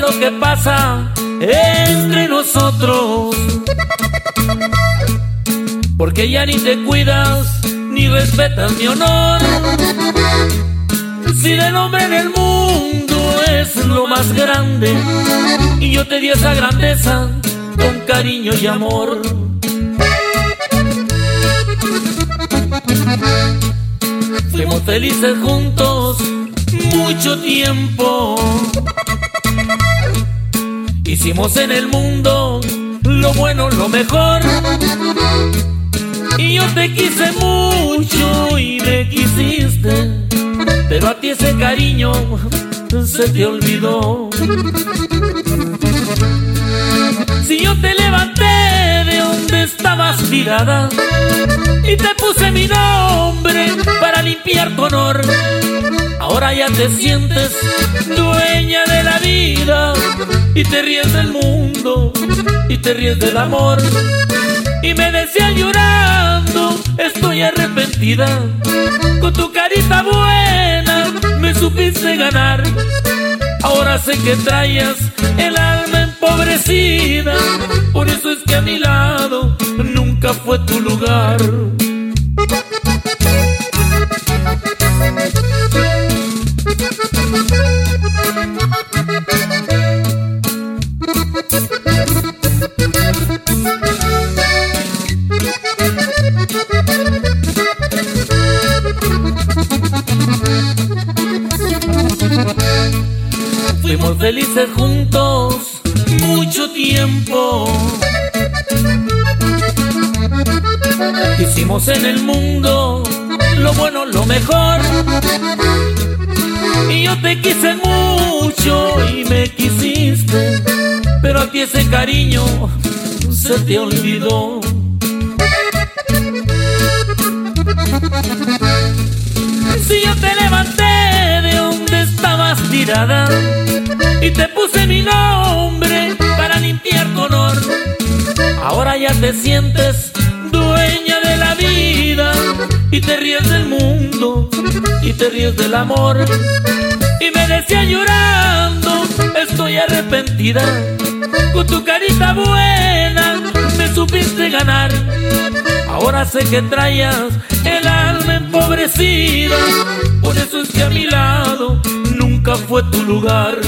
lo que pasa entre nosotros. Porque ya ni te cuidas ni respetas mi honor. Si el hombre en el mundo es lo más grande y yo te di esa grandeza con cariño y amor. Fuimos felices juntos mucho tiempo. Hicimos en el mundo lo bueno, lo mejor. Y yo te quise mucho y me quisiste, pero a ti ese cariño se te olvidó. Si yo te levanté de donde estabas tirada y te puse mi nombre para limpiar tu honor, ahora ya te sientes dueña de la vida y te ríes del mundo y te ríes del amor. Y me decía llorando, estoy arrepentida. Con tu carita buena me supiste ganar. Ahora sé que traías el alma empobrecida. Por eso es que a mi lado nunca fue tu lugar. Felices juntos mucho tiempo. Hicimos en el mundo lo bueno, lo mejor. Y yo te quise mucho y me quisiste, pero a ti ese cariño se te olvidó. Si yo te levanté de donde estabas tirada puse mi nombre para limpiar tu honor, ahora ya te sientes dueña de la vida y te ríes del mundo y te ríes del amor. Y me decía llorando, estoy arrepentida, con tu carita buena me supiste ganar. Ahora sé que traías el alma empobrecida, por eso es que a mi lado nunca fue tu lugar.